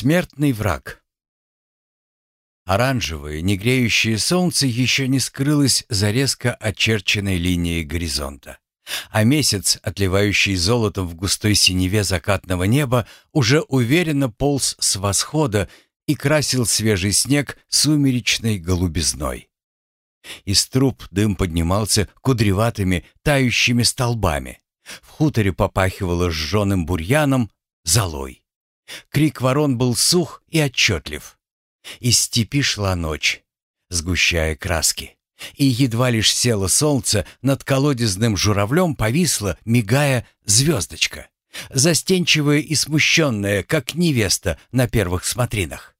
Смертный враг. Оранжевое, негреющее солнце еще не скрылось за резко очерченной линией горизонта. А месяц, отливающий золотом в густой синеве закатного неба, уже уверенно полз с восхода и красил свежий снег сумеречной голубизной. Из труб дым поднимался кудреватыми, тающими столбами. В хуторе попахивало сжженным бурьяном, золой. Крик ворон был сух и отчетлив. Из степи шла ночь, сгущая краски. И едва лишь село солнце, над колодезным журавлем повисла, мигая, звездочка, застенчивая и смущенная, как невеста на первых смотринах.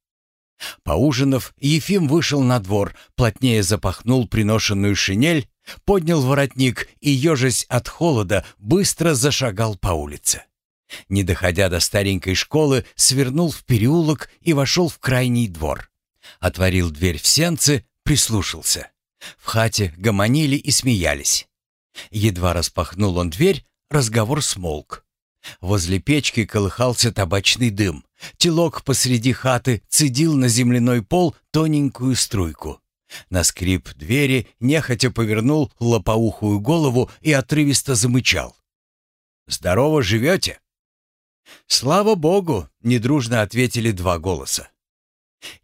Поужинав, Ефим вышел на двор, плотнее запахнул приношенную шинель, поднял воротник и, ежась от холода, быстро зашагал по улице. Не доходя до старенькой школы, свернул в переулок и вошел в крайний двор. Отворил дверь в сенцы, прислушался. В хате гомонили и смеялись. Едва распахнул он дверь, разговор смолк. Возле печки колыхался табачный дым. Телок посреди хаты цедил на земляной пол тоненькую струйку. На скрип двери нехотя повернул лопоухую голову и отрывисто замычал. «Здорово живете?» «Слава богу!» — недружно ответили два голоса.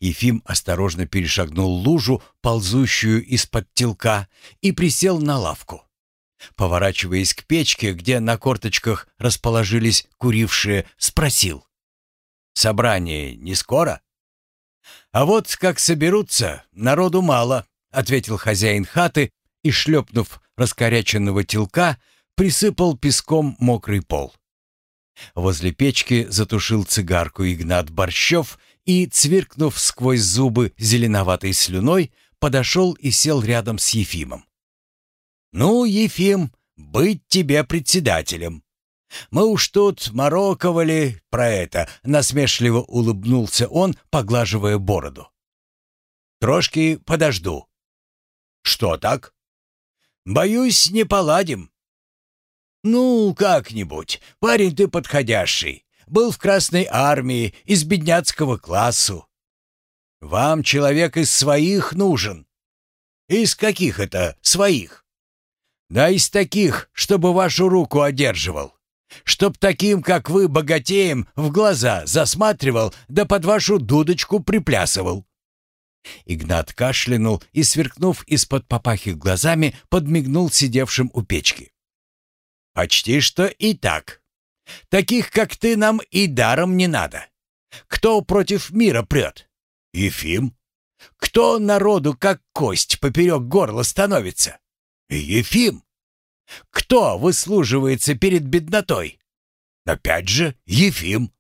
Ефим осторожно перешагнул лужу, ползущую из-под телка, и присел на лавку. Поворачиваясь к печке, где на корточках расположились курившие, спросил. «Собрание не скоро?» «А вот как соберутся, народу мало», — ответил хозяин хаты и, шлепнув раскоряченного телка, присыпал песком мокрый пол. Возле печки затушил цигарку Игнат Борщев и, цвиркнув сквозь зубы зеленоватой слюной, подошел и сел рядом с Ефимом. «Ну, Ефим, быть тебе председателем. Мы уж тут мороковали про это», — насмешливо улыбнулся он, поглаживая бороду. «Трошки подожду». «Что так?» «Боюсь, не поладим. «Ну, как-нибудь. Парень ты подходящий. Был в Красной армии, из бедняцкого классу. Вам человек из своих нужен». «Из каких это своих?» «Да из таких, чтобы вашу руку одерживал. Чтоб таким, как вы, богатеем, в глаза засматривал, да под вашу дудочку приплясывал». Игнат кашлянул и, сверкнув из-под папахи глазами, подмигнул сидевшим у печки. Почти что и так. Таких, как ты, нам и даром не надо. Кто против мира прет? Ефим. Кто народу, как кость, поперек горла становится? Ефим. Кто выслуживается перед беднотой? Опять же, Ефим.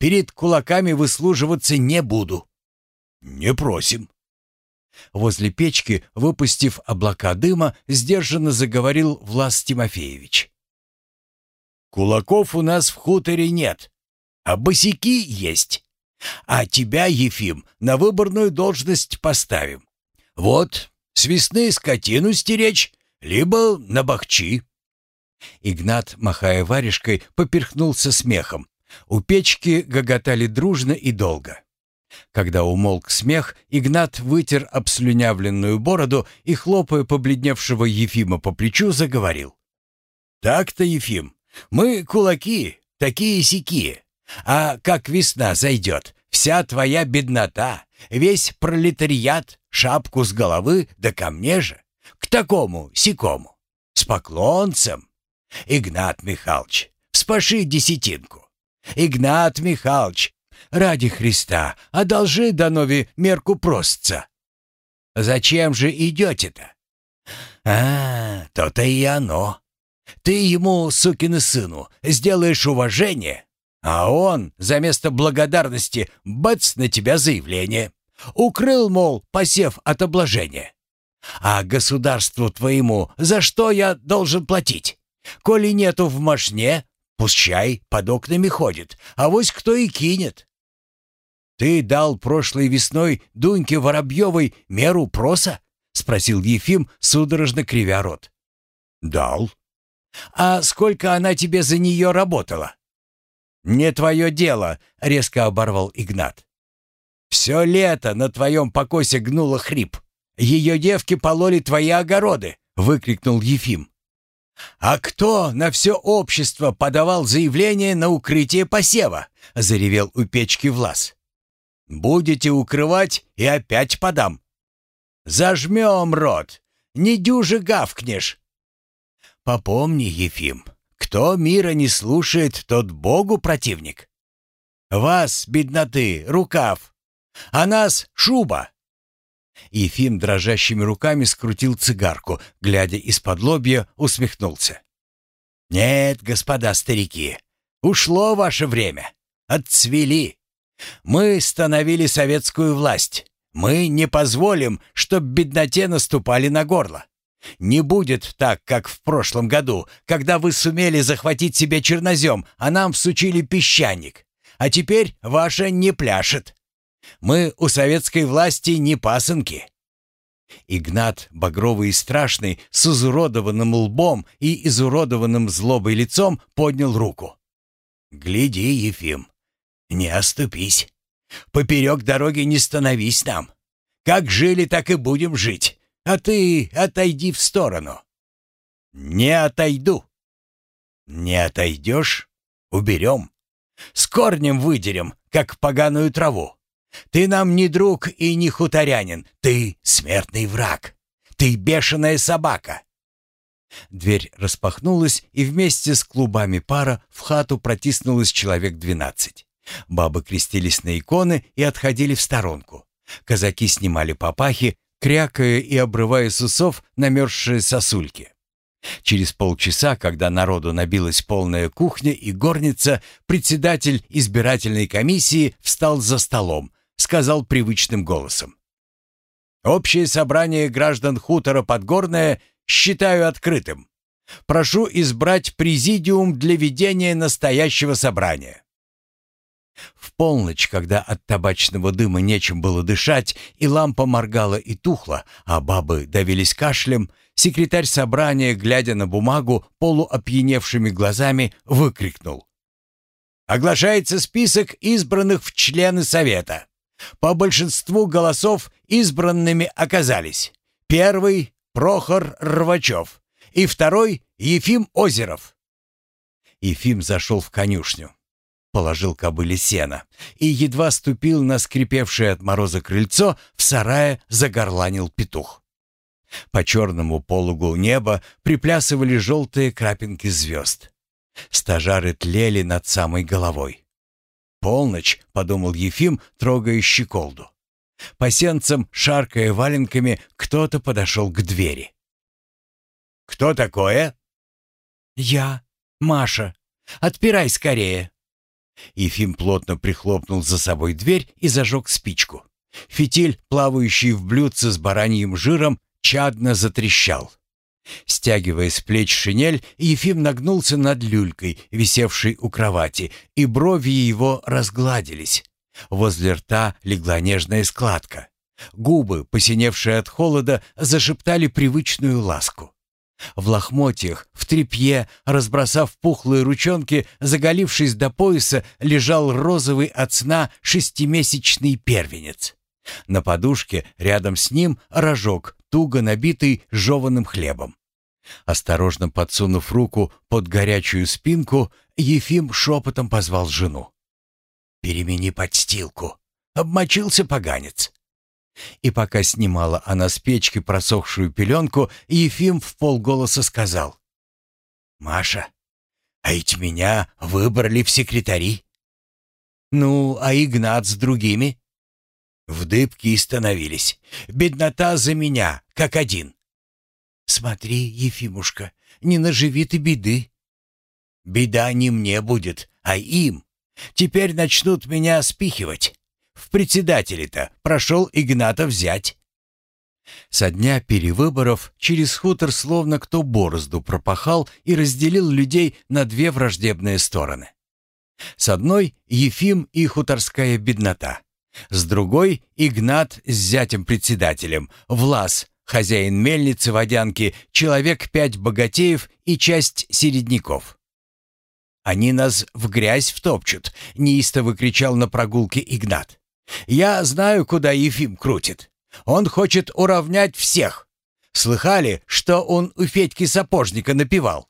Перед кулаками выслуживаться не буду. Не просим. Возле печки, выпустив облака дыма, сдержанно заговорил Влас Тимофеевич. «Кулаков у нас в хуторе нет, а босяки есть. А тебя, Ефим, на выборную должность поставим. Вот, с весны скотину стеречь, либо на бахчи». Игнат, махая варежкой, поперхнулся смехом. У печки гоготали дружно и долго. Когда умолк смех, Игнат вытер обслюнявленную бороду и, хлопая побледневшего Ефима по плечу, заговорил. «Так-то, Ефим, мы кулаки, такие-сякие. А как весна зайдет, вся твоя беднота, весь пролетариат, шапку с головы, да ко мне же, к такому, сякому, с поклонцем. Игнат Михайлович, вспаши десятинку. Игнат Михайлович, Ради Христа, одолжи Данови мерку простца. Зачем же идете-то? А, то-то и оно. Ты ему, сукин сыну, сделаешь уважение, а он, за место благодарности, бац на тебя заявление. Укрыл, мол, посев от обложения. А государству твоему за что я должен платить? Коли нету в мошне, пущай под окнами ходит, а вось кто и кинет. «Ты дал прошлой весной Дуньке Воробьевой меру проса?» — спросил Ефим, судорожно кривя рот. «Дал». «А сколько она тебе за нее работала?» «Не твое дело», — резко оборвал Игнат. «Все лето на твоем покосе гнуло хрип. Ее девки пололи твои огороды», — выкрикнул Ефим. «А кто на все общество подавал заявление на укрытие посева?» — заревел у печки Влас. «Будете укрывать, и опять подам». «Зажмем рот, не дюже гавкнешь». «Попомни, Ефим, кто мира не слушает, тот Богу противник. Вас, бедноты, рукав, а нас шуба». Ефим дрожащими руками скрутил цигарку, глядя из-под лобья, усмехнулся. «Нет, господа старики, ушло ваше время. Отцвели. Мы становили советскую власть. Мы не позволим, чтоб бедноте наступали на горло. Не будет так, как в прошлом году, когда вы сумели захватить себе чернозем, а нам всучили песчаник. А теперь ваша не пляшет. Мы у советской власти не пасынки». Игнат, багровый и страшный, с изуродованным лбом и изуродованным злобой лицом, поднял руку. «Гляди, Ефим, не оступись. Поперек дороги не становись нам. Как жили, так и будем жить. А ты отойди в сторону». «Не отойду». «Не отойдешь? Уберем. С корнем выдерем, как поганую траву. Ты нам не друг и не хуторянин, ты смертный враг. Ты бешеная собака. Дверь распахнулась, и вместе с клубами пара в хату протиснулось человек двенадцать. Бабы крестились на иконы и отходили в сторонку. Казаки снимали папахи, крякая и обрывая с усов намерзшие сосульки. Через полчаса, когда народу набилась полная кухня и горница, председатель избирательной комиссии встал за столом, сказал привычным голосом. «Общее собрание граждан хутора Подгорное считаю открытым. Прошу избрать президиум для ведения настоящего собрания». В полночь, когда от табачного дыма нечем было дышать, и лампа моргала и тухла, а бабы давились кашлем, секретарь собрания, глядя на бумагу полуопьяневшими глазами, выкрикнул. «Оглашается список избранных в члены Совета. По большинству голосов избранными оказались первый — Прохор Рвачев и второй — Ефим Озеров. Ефим зашел в конюшню, положил кобыле сена и едва ступил на скрипевшее от мороза крыльцо, в сарае загорланил петух. По черному пологу неба приплясывали желтые крапинки звезд. Стажары тлели над самой головой. «Полночь», — подумал Ефим, трогая щеколду. По сенцам, шаркая валенками, кто-то подошел к двери. «Кто такое?» «Я, Маша. Отпирай скорее». Ефим плотно прихлопнул за собой дверь и зажег спичку. Фитиль, плавающий в блюдце с бараньим жиром, чадно затрещал. Стягивая с плеч шинель, Ефим нагнулся над люлькой, висевшей у кровати, и брови его разгладились. Возле рта легла нежная складка. Губы, посиневшие от холода, зашептали привычную ласку. В лохмотьях, в тряпье, разбросав пухлые ручонки, заголившись до пояса, лежал розовый от сна шестимесячный первенец. На подушке рядом с ним рожок, туго набитый жеванным хлебом. Осторожно подсунув руку под горячую спинку, Ефим шепотом позвал жену. «Перемени подстилку. Обмочился поганец». И пока снимала она с печки просохшую пеленку, Ефим в полголоса сказал. «Маша, а ведь меня выбрали в секретари». «Ну, а Игнат с другими?» В дыбке и становились. Беднота за меня, как один. Смотри, Ефимушка, не наживи ты беды. Беда не мне будет, а им. Теперь начнут меня спихивать. В председателе-то прошел Игната взять. Со дня перевыборов через хутор словно кто борозду пропахал и разделил людей на две враждебные стороны. С одной — Ефим и хуторская беднота. С другой — Игнат с зятем-председателем, Влас, хозяин мельницы-водянки, человек пять богатеев и часть середняков. Они нас в грязь втопчут», — неистово кричал на прогулке Игнат. «Я знаю, куда Ефим крутит. Он хочет уравнять всех. Слыхали, что он у Федьки Сапожника напевал?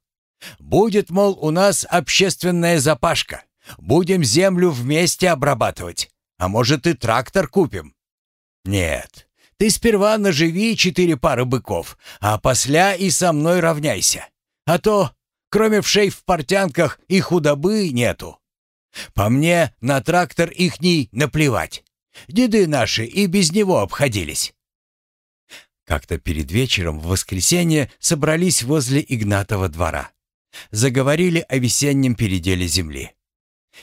Будет, мол, у нас общественная запашка. Будем землю вместе обрабатывать. А может, и трактор купим?» «Нет, ты сперва наживи четыре пары быков, а после и со мной равняйся. А то Кроме вшей в портянках и худобы нету. По мне, на трактор ихний наплевать. Деды наши и без него обходились. Как-то перед вечером в воскресенье собрались возле Игнатова двора. Заговорили о весеннем переделе земли.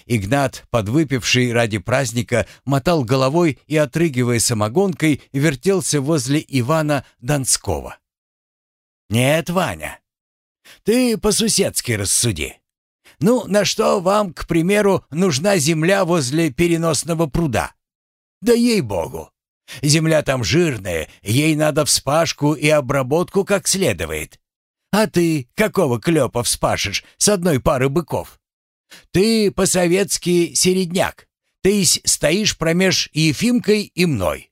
Игнат, подвыпивший ради праздника, мотал головой и, отрыгивая самогонкой, вертелся возле Ивана Донского. «Нет, Ваня, ты по-суседски рассуди. Ну, на что вам, к примеру, нужна земля возле переносного пруда? Да ей-богу. Земля там жирная, ей надо вспашку и обработку как следует. А ты какого клёпа вспашешь с одной пары быков? Ты по-советски середняк. Ты стоишь промеж Ефимкой и мной.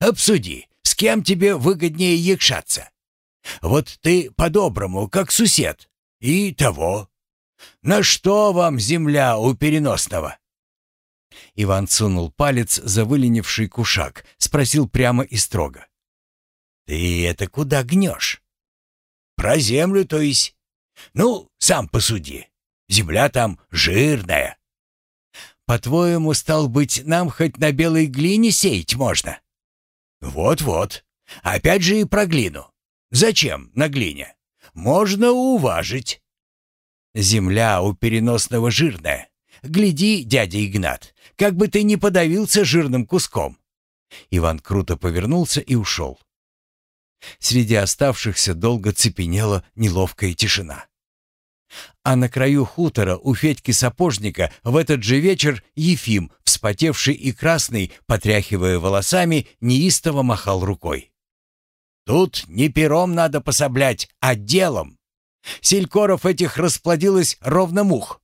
Обсуди, с кем тебе выгоднее якшаться. Вот ты по-доброму, как сусед. И того. На что вам земля у переносного?» Иван сунул палец за выленивший кушак, спросил прямо и строго. «Ты это куда гнешь?» «Про землю, то есть. Ну, сам посуди. Земля там жирная». «По-твоему, стал быть, нам хоть на белой глине сеять можно?» «Вот-вот. Опять же и про глину. Зачем на глине? Можно уважить. Земля у переносного жирная. Гляди, дядя Игнат, как бы ты не подавился жирным куском. Иван круто повернулся и ушел. Среди оставшихся долго цепенела неловкая тишина. А на краю хутора у Федьки Сапожника в этот же вечер Ефим, вспотевший и красный, потряхивая волосами, неистово махал рукой. Тут не пером надо пособлять, а делом. Селькоров этих расплодилось ровно мух.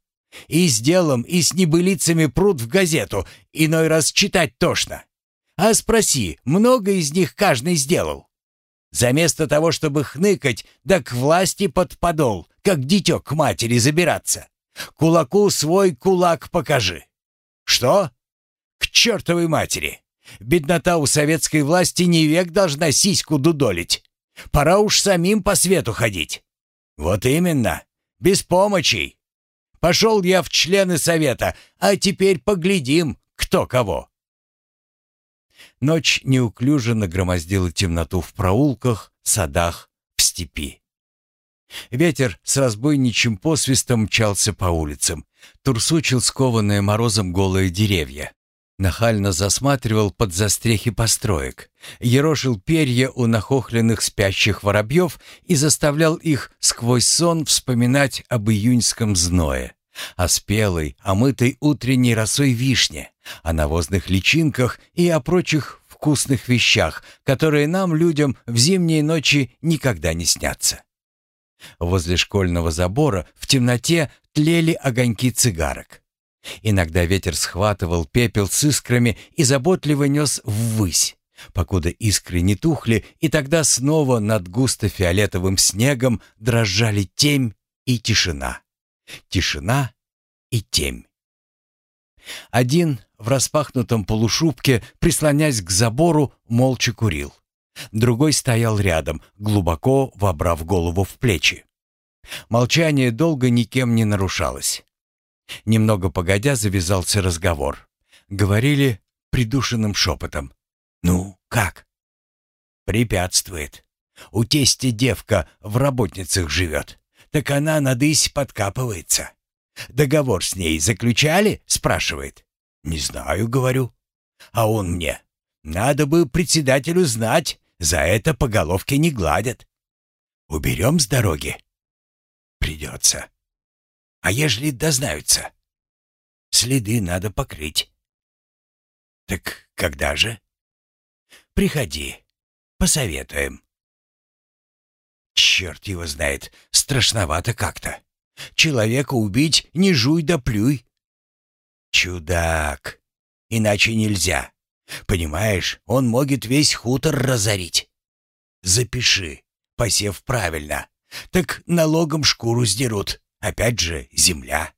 И с делом, и с небылицами прут в газету, иной раз читать тошно. А спроси, много из них каждый сделал? Заместо того, чтобы хныкать, да к власти под подол, как дитё к матери забираться. Кулаку свой кулак покажи. Что? К чертовой матери! Беднота у советской власти не век должна сиську дудолить. Пора уж самим по свету ходить. Вот именно. Без помощи. Пошел я в члены совета, а теперь поглядим, кто кого. Ночь неуклюже нагромоздила темноту в проулках, садах, в степи. Ветер с разбойничьим посвистом мчался по улицам, турсучил скованные морозом голые деревья. Нахально засматривал под застрехи построек, ерошил перья у нахохленных спящих воробьев и заставлял их сквозь сон вспоминать об июньском зное, о спелой, омытой утренней росой вишне, о навозных личинках и о прочих вкусных вещах, которые нам, людям, в зимние ночи никогда не снятся. Возле школьного забора в темноте тлели огоньки цигарок. Иногда ветер схватывал пепел с искрами и заботливо нес ввысь, покуда искры не тухли, и тогда снова над густо-фиолетовым снегом дрожали темь и тишина. Тишина и темь. Один в распахнутом полушубке, прислонясь к забору, молча курил. Другой стоял рядом, глубоко вобрав голову в плечи. Молчание долго никем не нарушалось. Немного погодя завязался разговор. Говорили придушенным шепотом. «Ну, как?» «Препятствует. У тести девка в работницах живет. Так она надысь подкапывается. Договор с ней заключали?» — спрашивает. «Не знаю», — говорю. А он мне. «Надо бы председателю знать, за это по головке не гладят. Уберем с дороги?» «Придется». А ежели дознаются? Следы надо покрыть. Так когда же? Приходи, посоветуем. Черт его знает, страшновато как-то. Человека убить не жуй да плюй». «Чудак! Иначе нельзя. Понимаешь, он может весь хутор разорить. Запиши, посев правильно. Так налогом шкуру сдерут. Опять же, земля.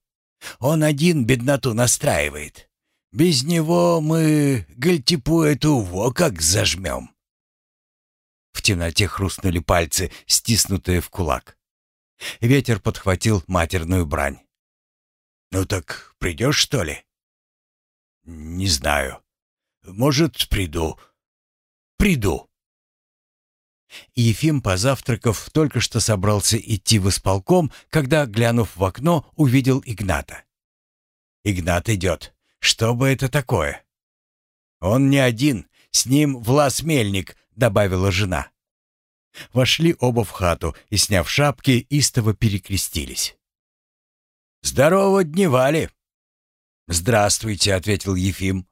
Он один бедноту настраивает. Без него мы гальтипу эту во как зажмем. В темноте хрустнули пальцы, стиснутые в кулак. Ветер подхватил матерную брань. «Ну так придешь, что ли?» «Не знаю. Может, приду. Приду». Ефим, позавтракав, только что собрался идти в исполком, когда, глянув в окно, увидел Игната. «Игнат идет. Что бы это такое?» «Он не один, с ним Влас Мельник», — добавила жена. Вошли оба в хату и, сняв шапки, истово перекрестились. «Здорово, дневали!» «Здравствуйте», — ответил Ефим.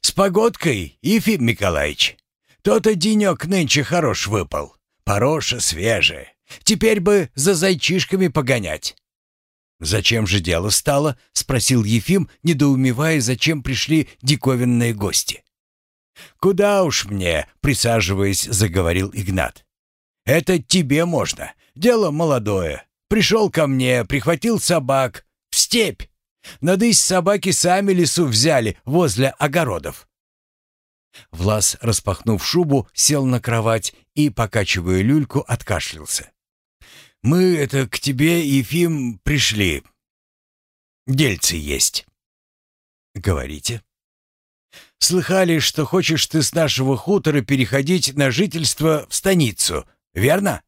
«С погодкой, Ефим Николаевич. То-то денек нынче хорош выпал. Пороша свежая. Теперь бы за зайчишками погонять». «Зачем же дело стало?» — спросил Ефим, недоумевая, зачем пришли диковинные гости. «Куда уж мне?» — присаживаясь, заговорил Игнат. «Это тебе можно. Дело молодое. Пришел ко мне, прихватил собак. В степь. Надысь собаки сами лесу взяли возле огородов. Влас, распахнув шубу, сел на кровать и, покачивая люльку, откашлялся. «Мы это к тебе, Ефим, пришли. Дельцы есть». «Говорите». «Слыхали, что хочешь ты с нашего хутора переходить на жительство в станицу, верно?»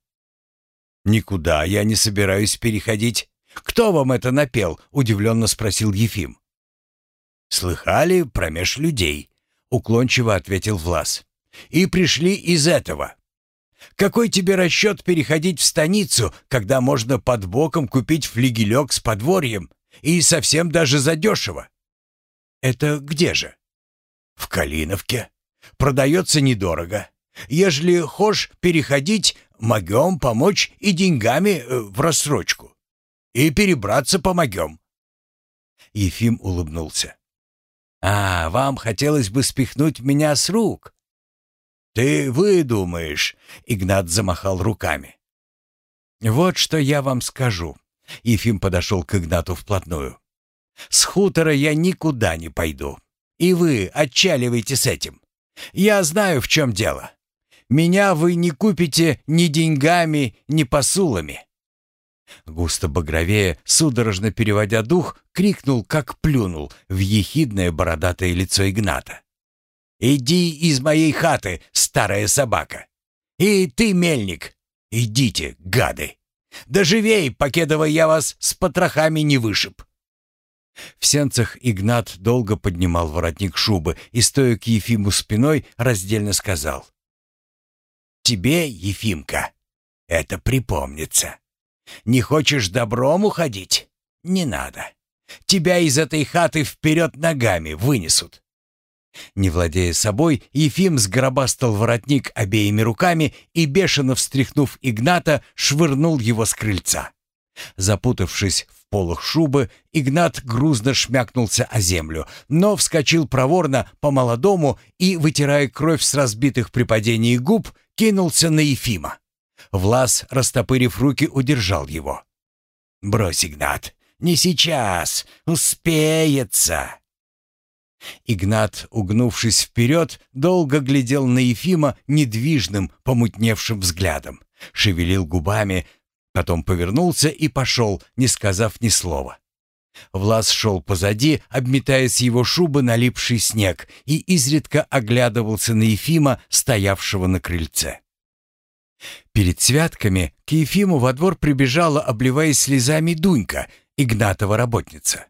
«Никуда я не собираюсь переходить. Кто вам это напел?» — удивленно спросил Ефим. «Слыхали промеж людей», — уклончиво ответил Влас. «И пришли из этого. Какой тебе расчет переходить в станицу, когда можно под боком купить флигелек с подворьем и совсем даже задешево?» «Это где же?» «В Калиновке. Продается недорого. Ежели хошь переходить, могем помочь и деньгами э, в рассрочку. И перебраться помогем». Ефим улыбнулся. «А, вам хотелось бы спихнуть меня с рук?» «Ты выдумаешь», — Игнат замахал руками. «Вот что я вам скажу». Ефим подошел к Игнату вплотную. «С хутора я никуда не пойду. И вы отчаливайте с этим. Я знаю, в чем дело. Меня вы не купите ни деньгами, ни посулами. Густо багровее, судорожно переводя дух, крикнул, как плюнул, в ехидное бородатое лицо Игната. «Иди из моей хаты, старая собака! И ты, мельник, идите, гады! Да живей, покедово я вас с потрохами не вышиб!» В сенцах Игнат долго поднимал воротник шубы и, стоя к Ефиму спиной, раздельно сказал. «Тебе, Ефимка, это припомнится. Не хочешь добром уходить? Не надо. Тебя из этой хаты вперед ногами вынесут. Не владея собой, Ефим сгробастал воротник обеими руками и, бешено встряхнув Игната, швырнул его с крыльца. Запутавшись в полах шубы, Игнат грузно шмякнулся о землю, но вскочил проворно по-молодому и, вытирая кровь с разбитых при падении губ, кинулся на Ефима. Влас, растопырив руки, удержал его. «Брось, Игнат, не сейчас, успеется!» Игнат, угнувшись вперед, долго глядел на Ефима недвижным, помутневшим взглядом, шевелил губами, потом повернулся и пошел, не сказав ни слова. Влас шел позади, обметая с его шубы налипший снег, и изредка оглядывался на Ефима, стоявшего на крыльце. Перед святками к Ефиму во двор прибежала, обливаясь слезами, Дунька, Игнатова работница.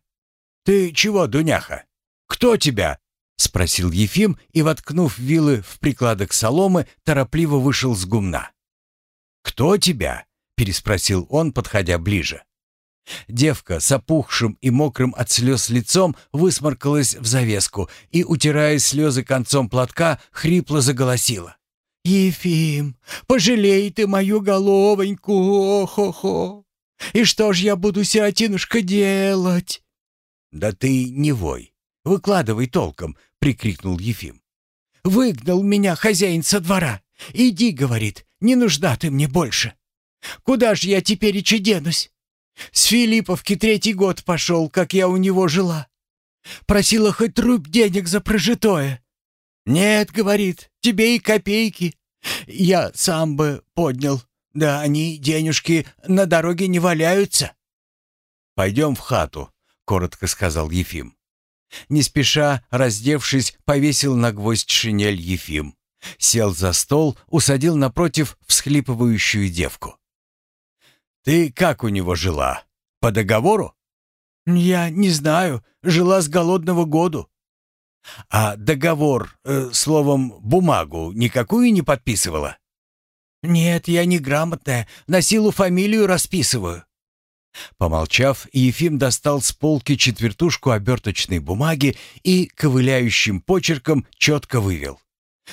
«Ты чего, Дуняха? Кто тебя?» — спросил Ефим и, воткнув вилы в прикладок соломы, торопливо вышел с гумна. «Кто тебя?» — переспросил он, подходя ближе. Девка с опухшим и мокрым от слез лицом высморкалась в завеску и, утирая слезы концом платка, хрипло заголосила. «Ефим, пожалей ты мою головоньку, о-хо-хо! И что ж я буду, сиатинушка, делать?» «Да ты не вой, выкладывай толком», — прикрикнул Ефим. «Выгнал меня хозяин со двора. Иди, — говорит, — не нужна ты мне больше. Куда ж я теперь и денусь? С Филипповки третий год пошел, как я у него жила. Просила хоть труп денег за прожитое. Нет, — говорит, — тебе и копейки. Я сам бы поднял. Да они, денежки, на дороге не валяются. «Пойдем в хату», — коротко сказал Ефим. Не спеша, раздевшись, повесил на гвоздь шинель Ефим. Сел за стол, усадил напротив всхлипывающую девку. «Ты как у него жила? По договору?» «Я не знаю. Жила с голодного году». «А договор, э, словом, бумагу никакую не подписывала?» «Нет, я не грамотная, на силу фамилию расписываю». Помолчав, Ефим достал с полки четвертушку оберточной бумаги и ковыляющим почерком четко вывел.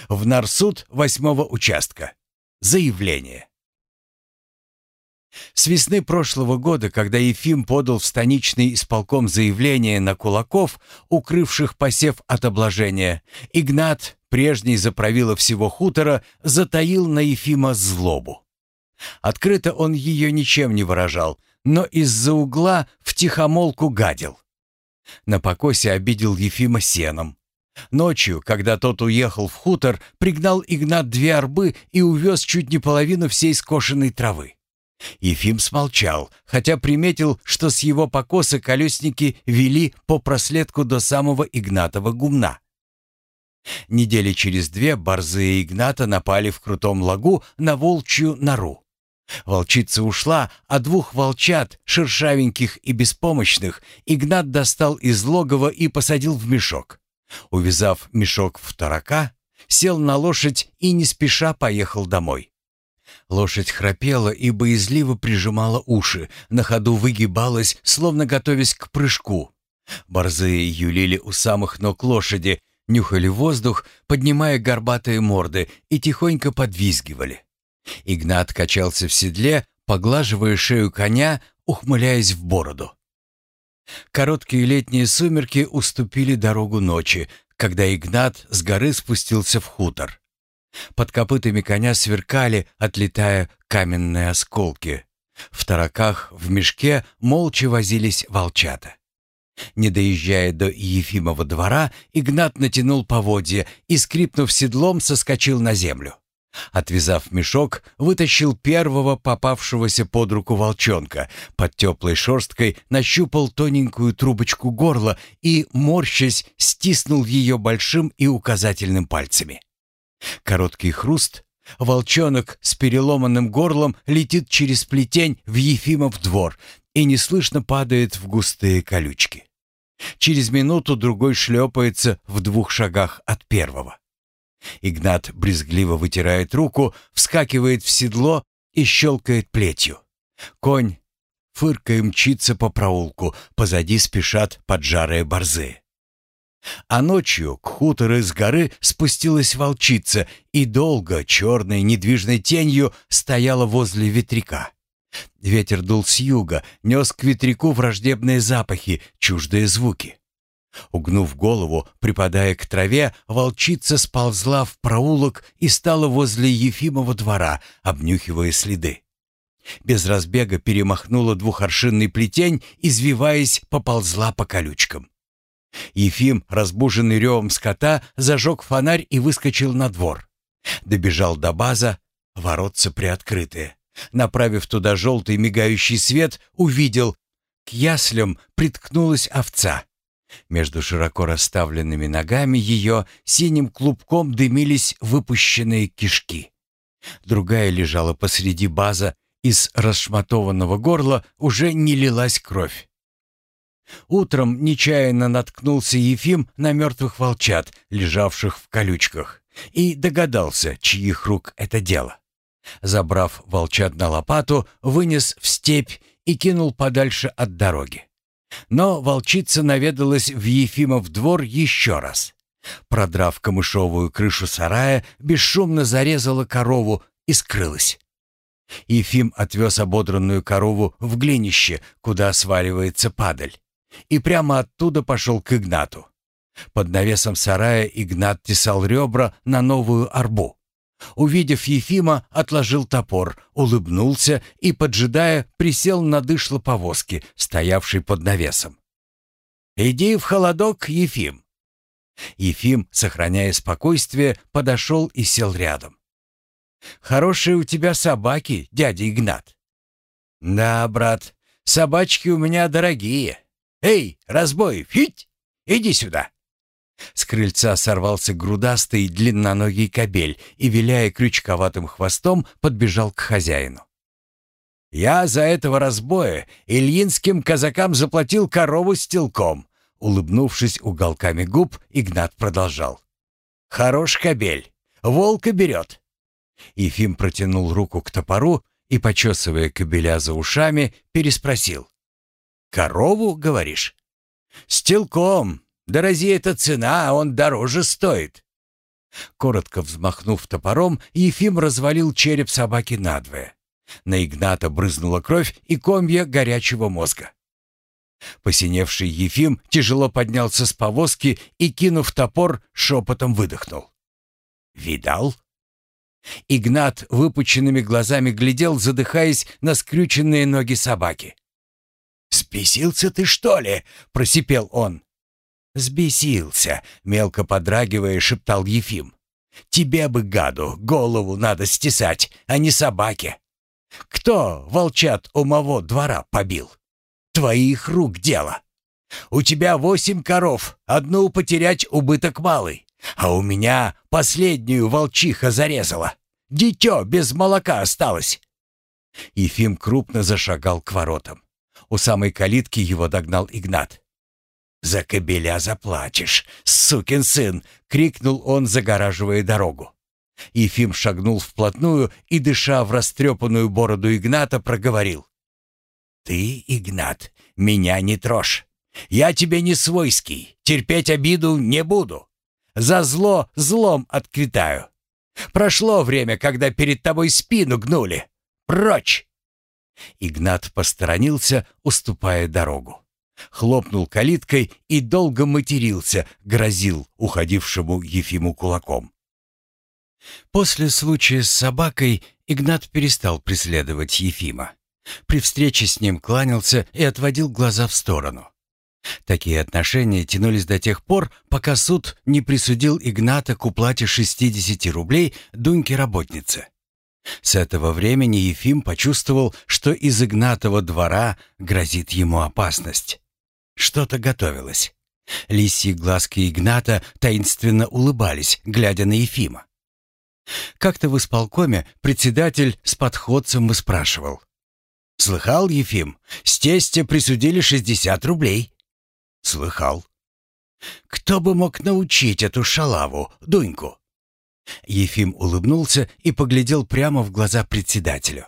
В нарсуд восьмого участка. Заявление. С весны прошлого года, когда Ефим подал в станичный исполком заявление на кулаков, укрывших посев от обложения, Игнат, прежний заправила всего хутора, затаил на Ефима злобу. Открыто он ее ничем не выражал, но из-за угла втихомолку гадил. На покосе обидел Ефима сеном. Ночью, когда тот уехал в хутор, пригнал Игнат две арбы и увез чуть не половину всей скошенной травы. Ефим смолчал, хотя приметил, что с его покоса колесники вели по проследку до самого Игнатова гумна. Недели через две борзые Игната напали в крутом лагу на волчью нору. Волчица ушла, а двух волчат, шершавеньких и беспомощных, Игнат достал из логова и посадил в мешок. Увязав мешок в тарака, сел на лошадь и не спеша поехал домой. Лошадь храпела и боязливо прижимала уши, на ходу выгибалась, словно готовясь к прыжку. Борзые юлили у самых ног лошади, нюхали воздух, поднимая горбатые морды, и тихонько подвизгивали. Игнат качался в седле, поглаживая шею коня, ухмыляясь в бороду. Короткие летние сумерки уступили дорогу ночи, когда Игнат с горы спустился в хутор. Под копытами коня сверкали, отлетая каменные осколки. В тараках в мешке молча возились волчата. Не доезжая до Ефимова двора, Игнат натянул поводья и, скрипнув седлом, соскочил на землю. Отвязав мешок, вытащил первого попавшегося под руку волчонка, под теплой шерсткой нащупал тоненькую трубочку горла и, морщась, стиснул ее большим и указательным пальцами. Короткий хруст, волчонок с переломанным горлом летит через плетень в Ефимов двор и неслышно падает в густые колючки. Через минуту другой шлепается в двух шагах от первого. Игнат брезгливо вытирает руку, вскакивает в седло и щелкает плетью. Конь, фыркая, мчится по проулку, позади спешат поджарые борзы. А ночью к хутору с горы спустилась волчица и долго черной недвижной тенью стояла возле ветряка. Ветер дул с юга, нес к ветряку враждебные запахи, чуждые звуки. Угнув голову, припадая к траве, волчица сползла в проулок и стала возле Ефимова двора, обнюхивая следы. Без разбега перемахнула двухоршинный плетень, извиваясь, поползла по колючкам. Ефим, разбуженный ревом скота, зажег фонарь и выскочил на двор. Добежал до база, воротца приоткрытые. Направив туда желтый мигающий свет, увидел, к яслям приткнулась овца. Между широко расставленными ногами ее синим клубком дымились выпущенные кишки. Другая лежала посреди база, из расшматованного горла уже не лилась кровь. Утром нечаянно наткнулся Ефим на мертвых волчат, лежавших в колючках, и догадался, чьих рук это дело. Забрав волчат на лопату, вынес в степь и кинул подальше от дороги. Но волчица наведалась в Ефимов двор еще раз. Продрав камышовую крышу сарая, бесшумно зарезала корову и скрылась. Ефим отвез ободранную корову в глинище, куда сваливается падаль, и прямо оттуда пошел к Игнату. Под навесом сарая Игнат тесал ребра на новую арбу. Увидев Ефима, отложил топор, улыбнулся и, поджидая, присел на дышло повозки, стоявшей под навесом. «Иди в холодок, Ефим!» Ефим, сохраняя спокойствие, подошел и сел рядом. «Хорошие у тебя собаки, дядя Игнат». «Да, брат, собачки у меня дорогие. Эй, разбой, фить, иди сюда!» С крыльца сорвался грудастый длинноногий кобель и, виляя крючковатым хвостом, подбежал к хозяину. «Я за этого разбоя ильинским казакам заплатил корову с телком», улыбнувшись уголками губ, Игнат продолжал. «Хорош кобель, волка берет». Ефим протянул руку к топору и, почесывая кобеля за ушами, переспросил. «Корову, говоришь?» «С телком, да разве это цена, а он дороже стоит?» Коротко взмахнув топором, Ефим развалил череп собаки надвое. На Игната брызнула кровь и комья горячего мозга. Посиневший Ефим тяжело поднялся с повозки и, кинув топор, шепотом выдохнул. «Видал?» Игнат выпученными глазами глядел, задыхаясь на скрюченные ноги собаки. «Спесился ты, что ли?» — просипел он. «Сбесился», — мелко подрагивая, шептал Ефим. «Тебе бы, гаду, голову надо стесать, а не собаке. Кто волчат у моего двора побил? Твоих рук дело. У тебя восемь коров, одну потерять убыток малый, а у меня последнюю волчиха зарезала. Дитё без молока осталось». Ефим крупно зашагал к воротам. У самой калитки его догнал Игнат. «За кобеля заплатишь, сукин сын!» — крикнул он, загораживая дорогу. Ефим шагнул вплотную и, дыша в растрепанную бороду Игната, проговорил. «Ты, Игнат, меня не трожь. Я тебе не свойский, терпеть обиду не буду. За зло злом отквитаю. Прошло время, когда перед тобой спину гнули. Прочь!» Игнат посторонился, уступая дорогу хлопнул калиткой и долго матерился, грозил уходившему Ефиму кулаком. После случая с собакой Игнат перестал преследовать Ефима. При встрече с ним кланялся и отводил глаза в сторону. Такие отношения тянулись до тех пор, пока суд не присудил Игната к уплате 60 рублей Дуньке-работнице. С этого времени Ефим почувствовал, что из Игнатова двора грозит ему опасность. Что-то готовилось. Лисьи глазки Игната таинственно улыбались, глядя на Ефима. Как-то в исполкоме председатель с подходцем выспрашивал. «Слыхал, Ефим, с тестя присудили 60 рублей?» «Слыхал». «Кто бы мог научить эту шалаву, Дуньку?» Ефим улыбнулся и поглядел прямо в глаза председателю.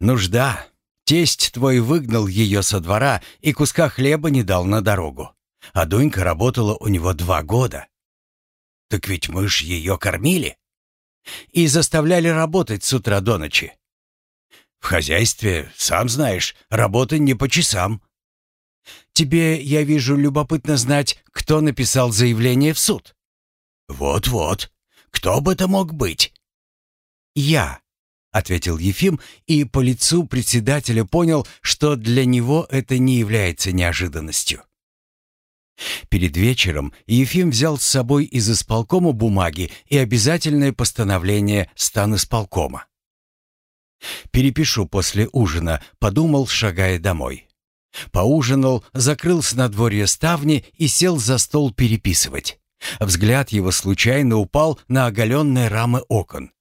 «Нужда, Тесть твой выгнал ее со двора и куска хлеба не дал на дорогу. А Дунька работала у него два года. Так ведь мы ж ее кормили. И заставляли работать с утра до ночи. В хозяйстве, сам знаешь, работа не по часам. Тебе, я вижу, любопытно знать, кто написал заявление в суд. Вот-вот. Кто бы это мог быть? Я ответил Ефим, и по лицу председателя понял, что для него это не является неожиданностью. Перед вечером Ефим взял с собой из исполкома бумаги и обязательное постановление стан исполкома. «Перепишу после ужина», — подумал, шагая домой. Поужинал, закрыл с надворья ставни и сел за стол переписывать. Взгляд его случайно упал на оголенные рамы окон.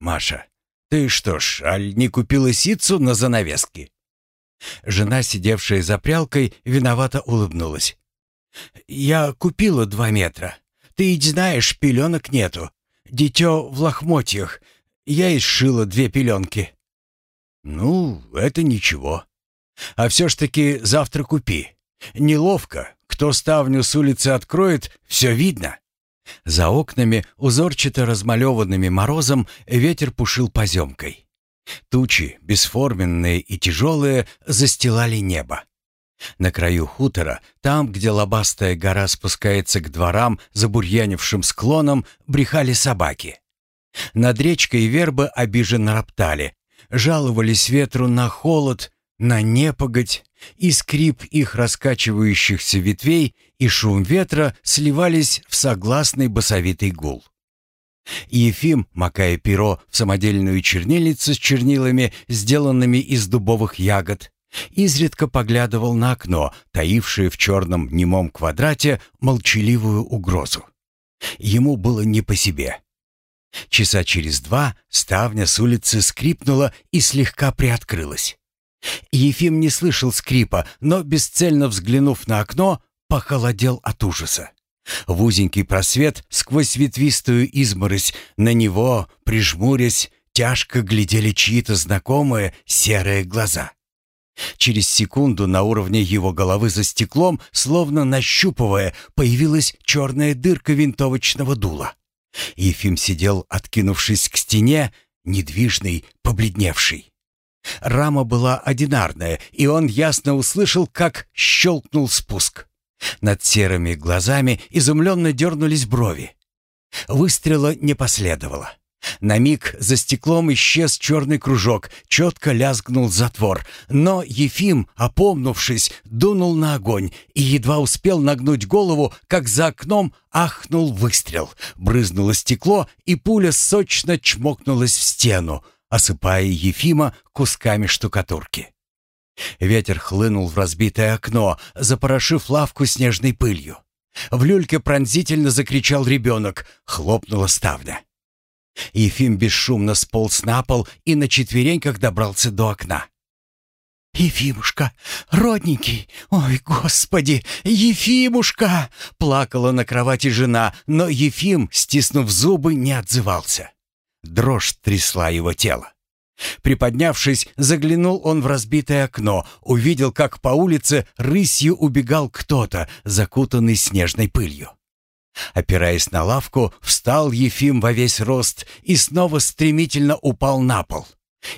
«Маша, «Ты что ж, аль не купила ситцу на занавески?» Жена, сидевшая за прялкой, виновато улыбнулась. «Я купила два метра. Ты ведь знаешь, пеленок нету. Дитё в лохмотьях. Я и сшила две пеленки». «Ну, это ничего. А все ж таки завтра купи. Неловко. Кто ставню с улицы откроет, все видно». За окнами, узорчато размалеванными морозом, ветер пушил поземкой. Тучи, бесформенные и тяжелые, застилали небо. На краю хутора, там, где лобастая гора спускается к дворам, забурьянившим склоном, брехали собаки. Над речкой вербы обиженно роптали, жаловались ветру на холод, на непогодь, и скрип их раскачивающихся ветвей и шум ветра сливались в согласный басовитый гул. Ефим, макая перо в самодельную чернильницу с чернилами, сделанными из дубовых ягод, изредка поглядывал на окно, таившее в черном немом квадрате молчаливую угрозу. Ему было не по себе. Часа через два ставня с улицы скрипнула и слегка приоткрылась. Ефим не слышал скрипа, но, бесцельно взглянув на окно, похолодел от ужаса. В узенький просвет, сквозь ветвистую изморозь, на него, прижмурясь, тяжко глядели чьи-то знакомые серые глаза. Через секунду на уровне его головы за стеклом, словно нащупывая, появилась черная дырка винтовочного дула. Ефим сидел, откинувшись к стене, недвижный, побледневший. Рама была одинарная, и он ясно услышал, как щелкнул спуск. Над серыми глазами изумленно дернулись брови. Выстрела не последовало. На миг за стеклом исчез черный кружок, четко лязгнул затвор, но Ефим, опомнувшись, дунул на огонь и едва успел нагнуть голову, как за окном ахнул выстрел. Брызнуло стекло, и пуля сочно чмокнулась в стену, осыпая Ефима кусками штукатурки. Ветер хлынул в разбитое окно, запорошив лавку снежной пылью. В люльке пронзительно закричал ребенок, хлопнула ставня. Ефим бесшумно сполз на пол и на четвереньках добрался до окна. «Ефимушка, родненький, ой, господи, Ефимушка!» Плакала на кровати жена, но Ефим, стиснув зубы, не отзывался. Дрожь трясла его тело. Приподнявшись, заглянул он в разбитое окно, увидел, как по улице рысью убегал кто-то, закутанный снежной пылью. Опираясь на лавку, встал Ефим во весь рост и снова стремительно упал на пол.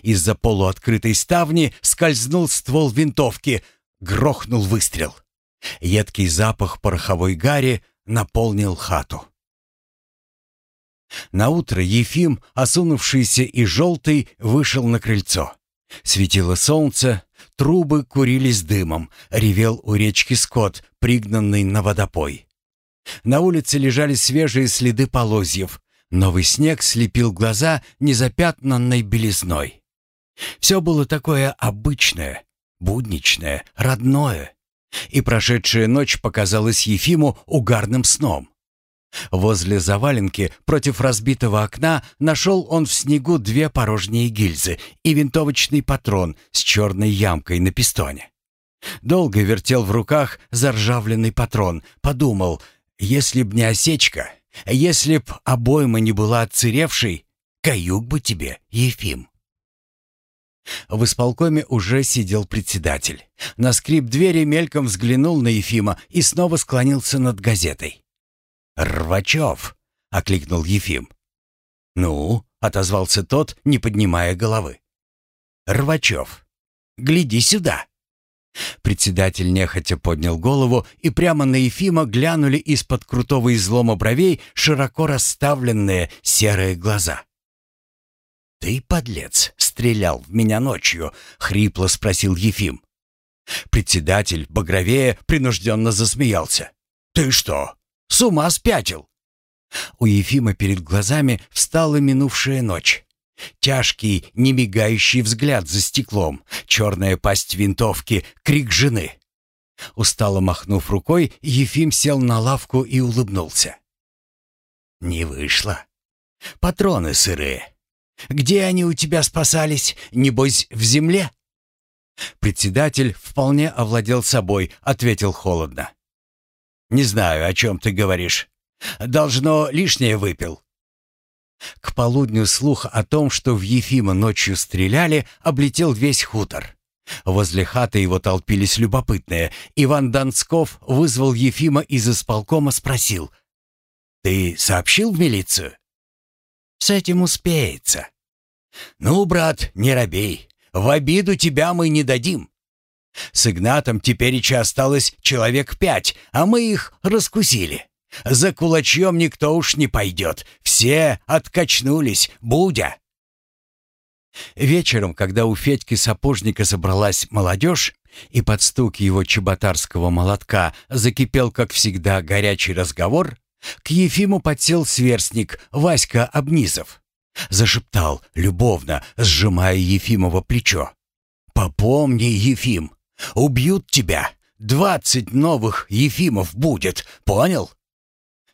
Из-за полуоткрытой ставни скользнул ствол винтовки, грохнул выстрел. Едкий запах пороховой гари наполнил хату. Наутро Ефим, осунувшийся и желтый, вышел на крыльцо. Светило солнце, трубы курились дымом, ревел у речки скот, пригнанный на водопой. На улице лежали свежие следы полозьев. Новый снег слепил глаза незапятнанной белизной. Все было такое обычное, будничное, родное. И прошедшая ночь показалась Ефиму угарным сном. Возле заваленки, против разбитого окна, нашел он в снегу две порожние гильзы и винтовочный патрон с черной ямкой на пистоне. Долго вертел в руках заржавленный патрон, подумал, если б не осечка, если б обойма не была отцеревшей, каюк бы тебе, Ефим. В исполкоме уже сидел председатель. На скрип двери мельком взглянул на Ефима и снова склонился над газетой. «Рвачев!» — окликнул Ефим. «Ну?» — отозвался тот, не поднимая головы. «Рвачев, гляди сюда!» Председатель нехотя поднял голову, и прямо на Ефима глянули из-под крутого излома бровей широко расставленные серые глаза. «Ты, подлец, стрелял в меня ночью?» — хрипло спросил Ефим. Председатель, багровее, принужденно засмеялся. «Ты что, с ума спятил?» У Ефима перед глазами встала минувшая ночь. Тяжкий, немигающий взгляд за стеклом, черная пасть винтовки, крик жены. Устало махнув рукой, Ефим сел на лавку и улыбнулся. «Не вышло. Патроны сырые. Где они у тебя спасались? Небось, в земле?» Председатель вполне овладел собой, ответил холодно. «Не знаю, о чем ты говоришь. Должно, лишнее выпил. К полудню слух о том, что в Ефима ночью стреляли, облетел весь хутор. Возле хаты его толпились любопытные. Иван Донсков вызвал Ефима из исполкома, спросил. «Ты сообщил в милицию?» «С этим успеется». «Ну, брат, не робей, в обиду тебя мы не дадим. С Игнатом тепереча осталось человек пять, а мы их раскусили. За кулачьем никто уж не пойдет, все откачнулись, будя». Вечером, когда у Федьки сапожника собралась молодежь, и под стук его чеботарского молотка закипел, как всегда, горячий разговор, к Ефиму подсел сверстник Васька Обнизов. Зашептал любовно, сжимая Ефимово плечо. «Попомни, Ефим, убьют тебя. Двадцать новых Ефимов будет, понял?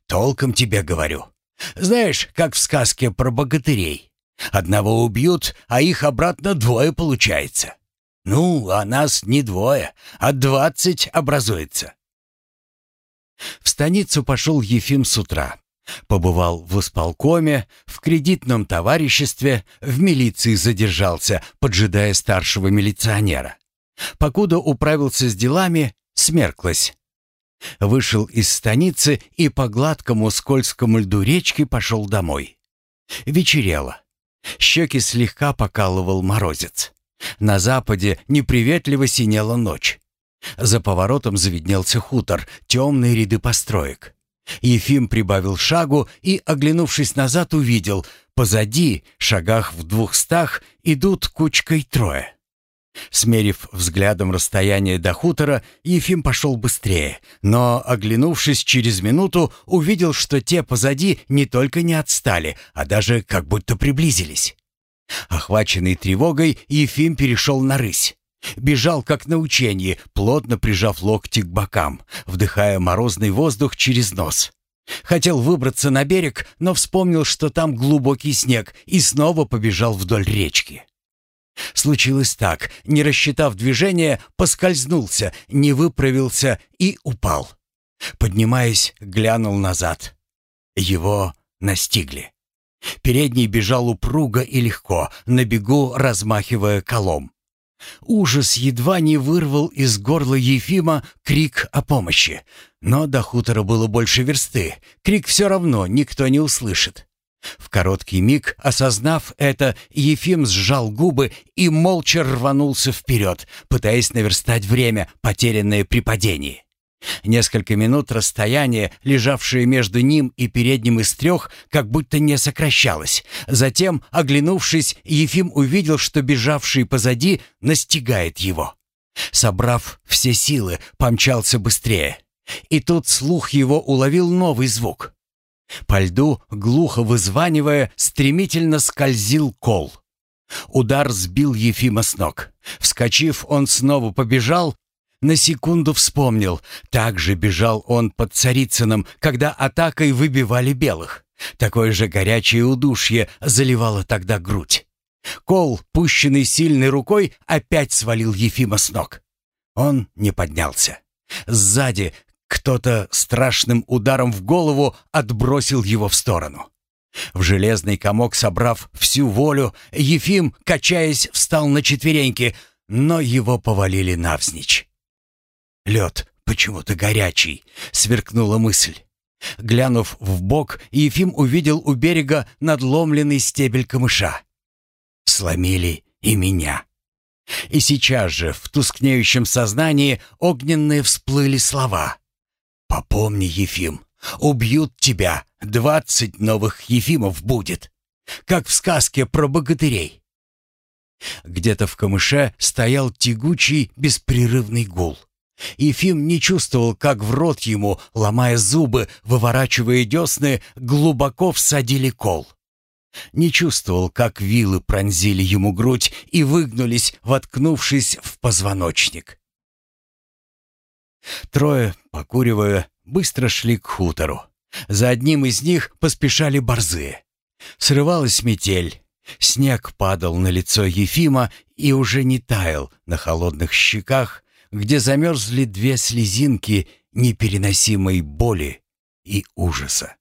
Толком тебе говорю. Знаешь, как в сказке про богатырей. Одного убьют, а их обратно двое получается. Ну, а нас не двое, а двадцать образуется. В станицу пошел Ефим с утра. Побывал в исполкоме, в кредитном товариществе, в милиции задержался, поджидая старшего милиционера. Покуда управился с делами, смерклась. Вышел из станицы и по гладкому скользкому льду речки пошел домой. Вечерело. Щеки слегка покалывал морозец. На западе неприветливо синела ночь. За поворотом завиднелся хутор, темные ряды построек. Ефим прибавил шагу и, оглянувшись назад, увидел, позади, шагах в двухстах, идут кучкой трое. Смерив взглядом расстояние до хутора, Ефим пошел быстрее, но, оглянувшись через минуту, увидел, что те позади не только не отстали, а даже как будто приблизились. Охваченный тревогой, Ефим перешел на рысь. Бежал, как на учении, плотно прижав локти к бокам, вдыхая морозный воздух через нос. Хотел выбраться на берег, но вспомнил, что там глубокий снег, и снова побежал вдоль речки. Случилось так, не рассчитав движение, поскользнулся, не выправился и упал. Поднимаясь, глянул назад. Его настигли. Передний бежал упруго и легко, на бегу размахивая колом. Ужас едва не вырвал из горла Ефима крик о помощи. Но до хутора было больше версты. Крик все равно никто не услышит. В короткий миг, осознав это, Ефим сжал губы и молча рванулся вперед, пытаясь наверстать время, потерянное при падении. Несколько минут расстояние, лежавшее между ним и передним из трех, как будто не сокращалось. Затем, оглянувшись, Ефим увидел, что бежавший позади настигает его. Собрав все силы, помчался быстрее. И тут слух его уловил новый звук. По льду, глухо вызванивая, стремительно скользил кол. Удар сбил Ефима с ног. Вскочив, он снова побежал, на секунду вспомнил. Так же бежал он под Царицыным, когда атакой выбивали белых. Такое же горячее удушье заливало тогда грудь. Кол, пущенный сильной рукой, опять свалил Ефима с ног. Он не поднялся. Сзади кто-то страшным ударом в голову отбросил его в сторону. В железный комок собрав всю волю, Ефим, качаясь, встал на четвереньки, но его повалили навзничь. Лед почему-то горячий, сверкнула мысль. Глянув в бок, Ефим увидел у берега надломленный стебель камыша. Сломили и меня. И сейчас же в тускнеющем сознании огненные всплыли слова. «Попомни, Ефим, убьют тебя, двадцать новых Ефимов будет, как в сказке про богатырей». Где-то в камыше стоял тягучий беспрерывный гул. Ефим не чувствовал, как в рот ему, ломая зубы, выворачивая десны, глубоко всадили кол. Не чувствовал, как вилы пронзили ему грудь и выгнулись, воткнувшись в позвоночник. Трое, покуривая, быстро шли к хутору. За одним из них поспешали борзые. Срывалась метель. Снег падал на лицо Ефима и уже не таял на холодных щеках, где замерзли две слезинки непереносимой боли и ужаса.